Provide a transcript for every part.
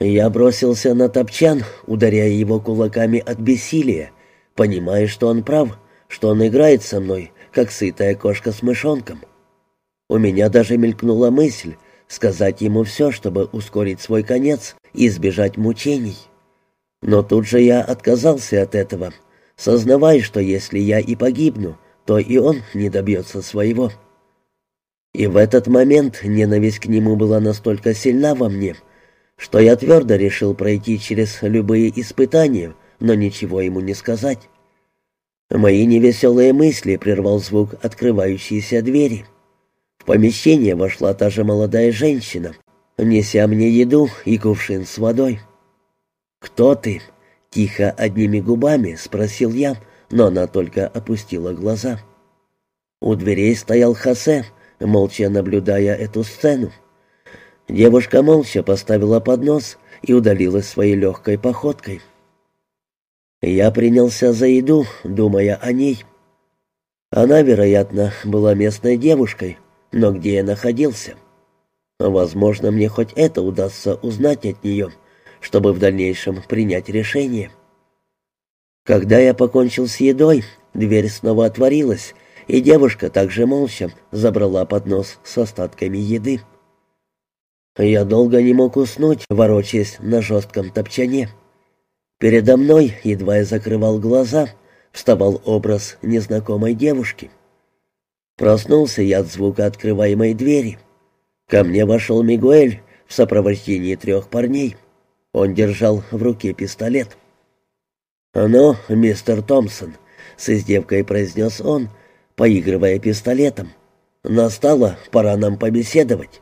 Я бросился на топчан, ударяя его кулаками от бессилия, понимая, что он прав, что он играет со мной, как сытая кошка с мышонком. У меня даже мелькнула мысль сказать ему все, чтобы ускорить свой конец и избежать мучений. Но тут же я отказался от этого, сознавая, что если я и погибну, то и он не добьется своего. И в этот момент ненависть к нему была настолько сильна во мне, что я твердо решил пройти через любые испытания, но ничего ему не сказать. Мои невеселые мысли прервал звук открывающейся двери. В помещение вошла та же молодая женщина, неся мне еду и кувшин с водой. «Кто ты?» — тихо одними губами спросил я, но она только опустила глаза. У дверей стоял Хосе, молча наблюдая эту сцену. Девушка молча поставила поднос и удалилась своей легкой походкой. Я принялся за еду, думая о ней. Она, вероятно, была местной девушкой, но где я находился? Возможно, мне хоть это удастся узнать от нее, чтобы в дальнейшем принять решение. Когда я покончил с едой, дверь снова отворилась, и девушка также молча забрала поднос с остатками еды. Я долго не мог уснуть, ворочаясь на жестком топчане. Передо мной, едва я закрывал глаза, вставал образ незнакомой девушки. Проснулся я от звука открываемой двери. Ко мне вошел Мигуэль в сопровождении трех парней. Он держал в руке пистолет. «Ну, мистер Томпсон», — с издевкой произнес он, — поигрывая пистолетом. «Настало, пора нам побеседовать.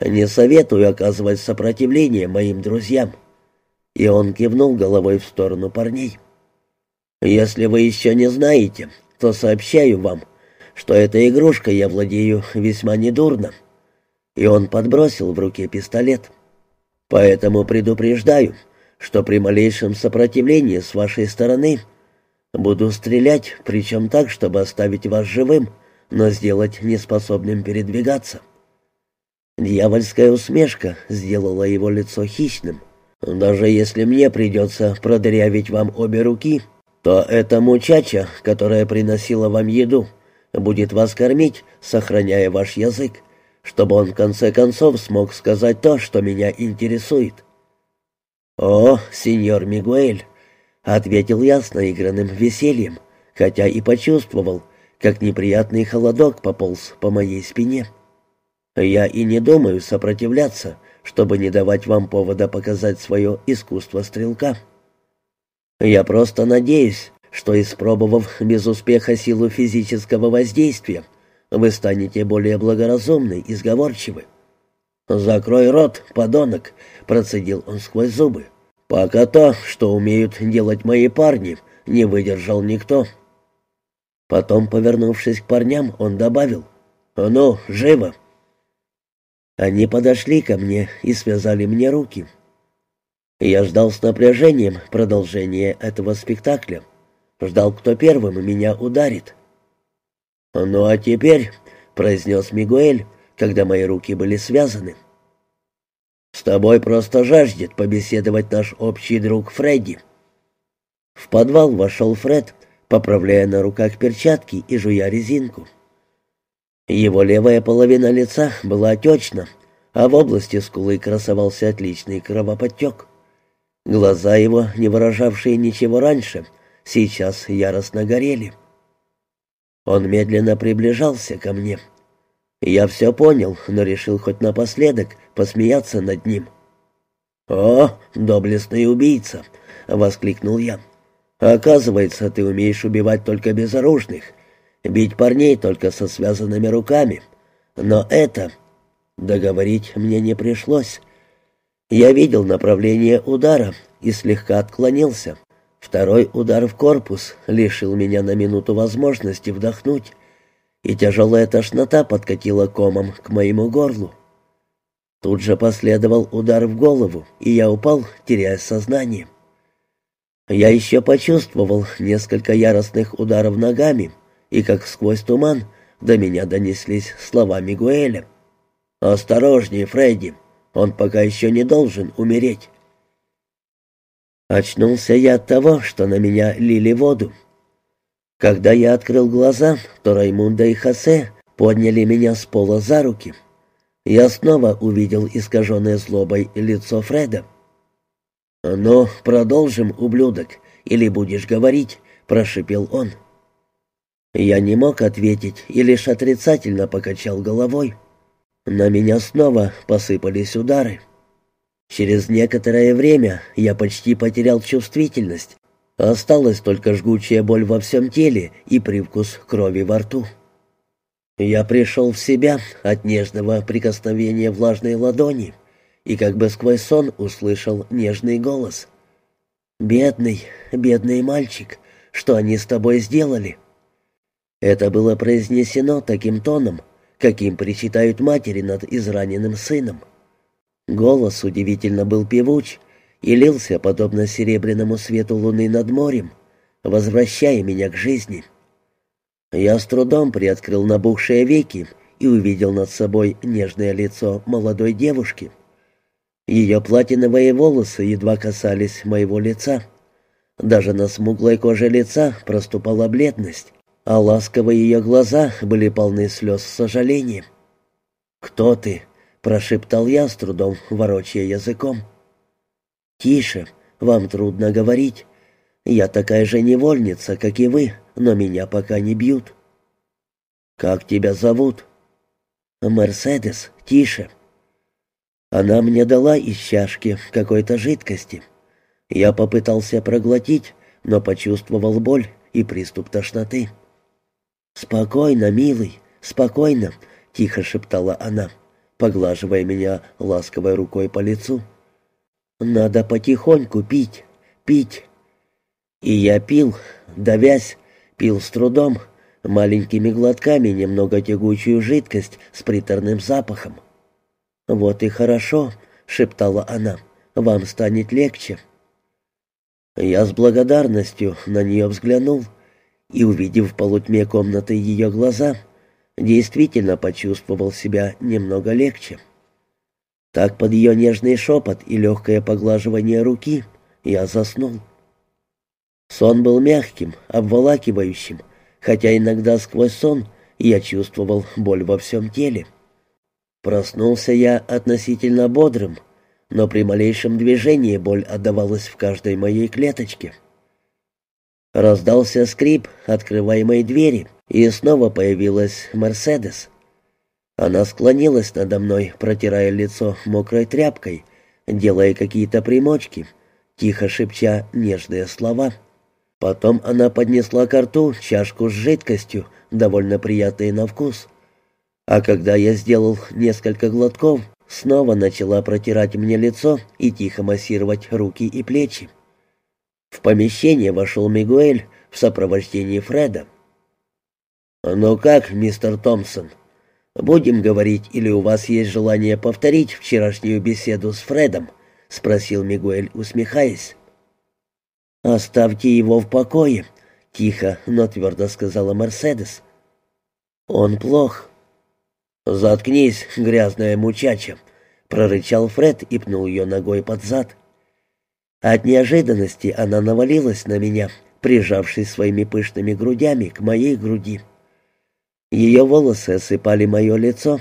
Не советую оказывать сопротивление моим друзьям». И он кивнул головой в сторону парней. «Если вы еще не знаете, то сообщаю вам, что этой игрушкой я владею весьма недурно». И он подбросил в руке пистолет. «Поэтому предупреждаю, что при малейшем сопротивлении с вашей стороны Буду стрелять, причем так, чтобы оставить вас живым, но сделать неспособным передвигаться». Дьявольская усмешка сделала его лицо хищным. «Даже если мне придется продырявить вам обе руки, то эта мучача, которая приносила вам еду, будет вас кормить, сохраняя ваш язык, чтобы он в конце концов смог сказать то, что меня интересует». «О, сеньор Мигуэль, — ответил я с наигранным весельем, хотя и почувствовал, как неприятный холодок пополз по моей спине. «Я и не думаю сопротивляться, чтобы не давать вам повода показать свое искусство стрелка. Я просто надеюсь, что, испробовав без успеха силу физического воздействия, вы станете более благоразумны и сговорчивы». «Закрой рот, подонок!» — процедил он сквозь зубы. Пока то, что умеют делать мои парни, не выдержал никто. Потом, повернувшись к парням, он добавил «Ну, живо!» Они подошли ко мне и связали мне руки. Я ждал с напряжением продолжения этого спектакля. Ждал, кто первым меня ударит. «Ну а теперь», — произнес Мигуэль, когда мои руки были связаны, — с тобой просто жаждет побеседовать наш общий друг Фредди». В подвал вошел Фред, поправляя на руках перчатки и жуя резинку. Его левая половина лица была отечна, а в области скулы красовался отличный кровоподтек. Глаза его, не выражавшие ничего раньше, сейчас яростно горели. Он медленно приближался ко мне. Я все понял, но решил хоть напоследок посмеяться над ним. «О, доблестный убийца!» — воскликнул я. «Оказывается, ты умеешь убивать только безоружных, бить парней только со связанными руками. Но это...» Договорить мне не пришлось. Я видел направление удара и слегка отклонился. Второй удар в корпус лишил меня на минуту возможности вдохнуть и тяжелая тошнота подкатила комом к моему горлу. Тут же последовал удар в голову, и я упал, теряя сознание. Я еще почувствовал несколько яростных ударов ногами, и как сквозь туман до меня донеслись слова Мигуэля. «Осторожнее, Фредди! Он пока еще не должен умереть. Очнулся я от того, что на меня лили воду. Когда я открыл глаза, то Раймунда и Хосе подняли меня с пола за руки. Я снова увидел искаженное злобой лицо Фреда. «Ну, продолжим, ублюдок, или будешь говорить?» — прошипел он. Я не мог ответить и лишь отрицательно покачал головой. На меня снова посыпались удары. Через некоторое время я почти потерял чувствительность. Осталась только жгучая боль во всем теле и привкус крови во рту. Я пришел в себя от нежного прикосновения влажной ладони и как бы сквозь сон услышал нежный голос. «Бедный, бедный мальчик, что они с тобой сделали?» Это было произнесено таким тоном, каким причитают матери над израненным сыном. Голос удивительно был певуч и лился, подобно серебряному свету луны над морем, возвращая меня к жизни. Я с трудом приоткрыл набухшие веки и увидел над собой нежное лицо молодой девушки. Ее платиновые волосы едва касались моего лица. Даже на смуглой коже лица проступала бледность, а ласковые ее глаза были полны слез сожаления. «Кто ты?» — прошептал я с трудом, ворочая языком. «Тише, вам трудно говорить. Я такая же невольница, как и вы, но меня пока не бьют». «Как тебя зовут?» «Мерседес, тише». Она мне дала из чашки какой-то жидкости. Я попытался проглотить, но почувствовал боль и приступ тошноты. «Спокойно, милый, спокойно», — тихо шептала она, поглаживая меня ласковой рукой по лицу. «Надо потихоньку пить, пить». И я пил, давясь, пил с трудом, маленькими глотками немного тягучую жидкость с приторным запахом. «Вот и хорошо», — шептала она, — «вам станет легче». Я с благодарностью на нее взглянул — и, увидев в полутьме комнаты ее глаза, действительно почувствовал себя немного легче. Так под ее нежный шепот и легкое поглаживание руки я заснул. Сон был мягким, обволакивающим, хотя иногда сквозь сон я чувствовал боль во всем теле. Проснулся я относительно бодрым, но при малейшем движении боль отдавалась в каждой моей клеточке. Раздался скрип открываемой двери, и снова появилась Мерседес. Она склонилась надо мной, протирая лицо мокрой тряпкой, делая какие-то примочки, тихо шепча нежные слова. Потом она поднесла к рту чашку с жидкостью, довольно приятной на вкус. А когда я сделал несколько глотков, снова начала протирать мне лицо и тихо массировать руки и плечи. В помещение вошел Мигуэль в сопровождении Фреда. «Ну как, мистер Томпсон, будем говорить или у вас есть желание повторить вчерашнюю беседу с Фредом?» — спросил Мигуэль, усмехаясь. «Оставьте его в покое», — тихо, но твердо сказала Мерседес. «Он плох». «Заткнись, грязная мучача», — прорычал Фред и пнул ее ногой под зад. От неожиданности она навалилась на меня, прижавшись своими пышными грудями к моей груди. Ее волосы осыпали мое лицо,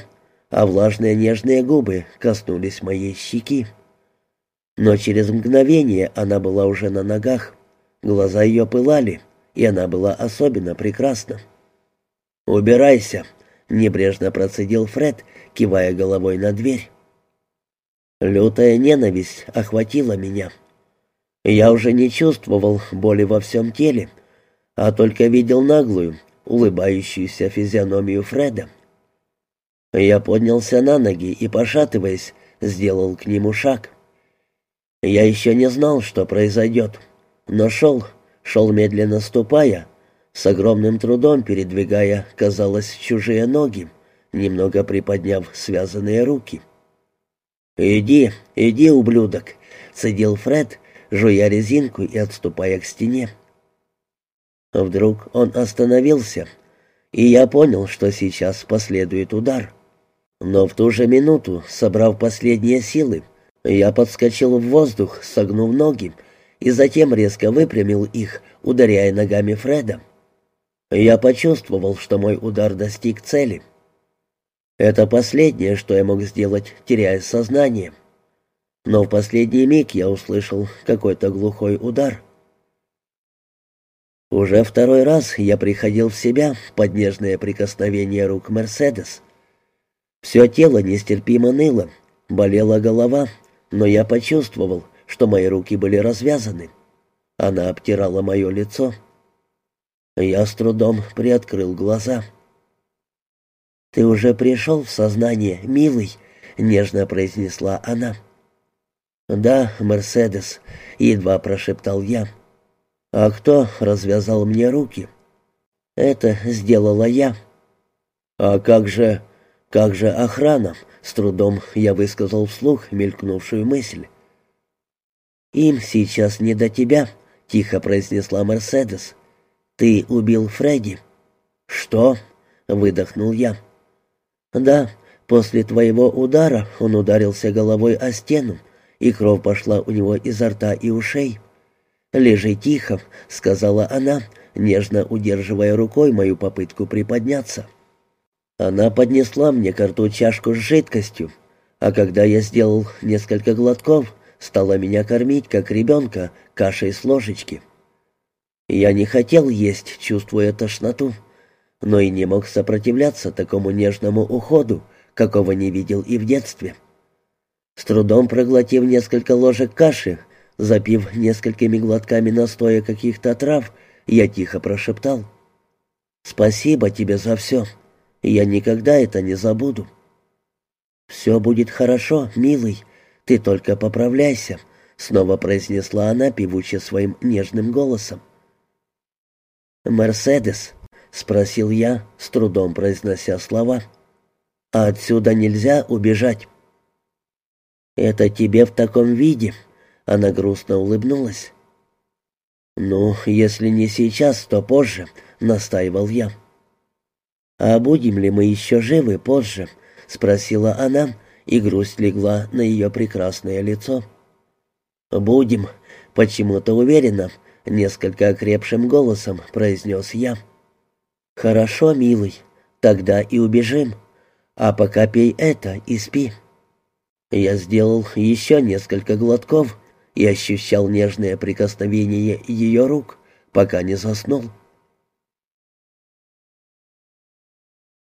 а влажные нежные губы коснулись моей щеки. Но через мгновение она была уже на ногах, глаза ее пылали, и она была особенно прекрасна. «Убирайся», — небрежно процедил Фред, кивая головой на дверь. Лютая ненависть охватила меня — я уже не чувствовал боли во всем теле, а только видел наглую, улыбающуюся физиономию Фреда. Я поднялся на ноги и, пошатываясь, сделал к нему шаг. Я еще не знал, что произойдет, но шел, шел медленно ступая, с огромным трудом передвигая, казалось, чужие ноги, немного приподняв связанные руки. «Иди, иди, ублюдок!» — цедил Фред, жуя резинку и отступая к стене. Вдруг он остановился, и я понял, что сейчас последует удар. Но в ту же минуту, собрав последние силы, я подскочил в воздух, согнув ноги, и затем резко выпрямил их, ударяя ногами Фреда. Я почувствовал, что мой удар достиг цели. Это последнее, что я мог сделать, теряя сознание. Но в последний миг я услышал какой-то глухой удар. Уже второй раз я приходил в себя под нежное прикосновение рук Мерседес. Все тело нестерпимо ныло, болела голова, но я почувствовал, что мои руки были развязаны. Она обтирала мое лицо. Я с трудом приоткрыл глаза. «Ты уже пришел в сознание, милый», — нежно произнесла она. «Да, Мерседес», — едва прошептал я. «А кто развязал мне руки?» «Это сделала я». «А как же... как же охрана?» С трудом я высказал вслух мелькнувшую мысль. «Им сейчас не до тебя», — тихо произнесла Мерседес. «Ты убил Фредди». «Что?» — выдохнул я. «Да, после твоего удара он ударился головой о стену, и кровь пошла у него изо рта и ушей». «Лежи тихо», — сказала она, нежно удерживая рукой мою попытку приподняться. Она поднесла мне к рту чашку с жидкостью, а когда я сделал несколько глотков, стала меня кормить, как ребенка, кашей с ложечки. Я не хотел есть, чувствуя тошноту, но и не мог сопротивляться такому нежному уходу, какого не видел и в детстве. С трудом проглотив несколько ложек каши, Запив несколькими глотками настоя каких-то трав, я тихо прошептал. «Спасибо тебе за все. Я никогда это не забуду». «Все будет хорошо, милый. Ты только поправляйся», — снова произнесла она, певуче своим нежным голосом. «Мерседес», — спросил я, с трудом произнося слова, — «а отсюда нельзя убежать». «Это тебе в таком виде», она грустно улыбнулась. «Ну, если не сейчас, то позже», — настаивал я. «А будем ли мы еще живы позже?» — спросила она, и грусть легла на ее прекрасное лицо. «Будем», — почему-то уверенно, несколько окрепшим голосом произнес я. «Хорошо, милый, тогда и убежим. А пока пей это и спи». Я сделал еще несколько глотков и ощущал нежное прикосновение ее рук, пока не заснул.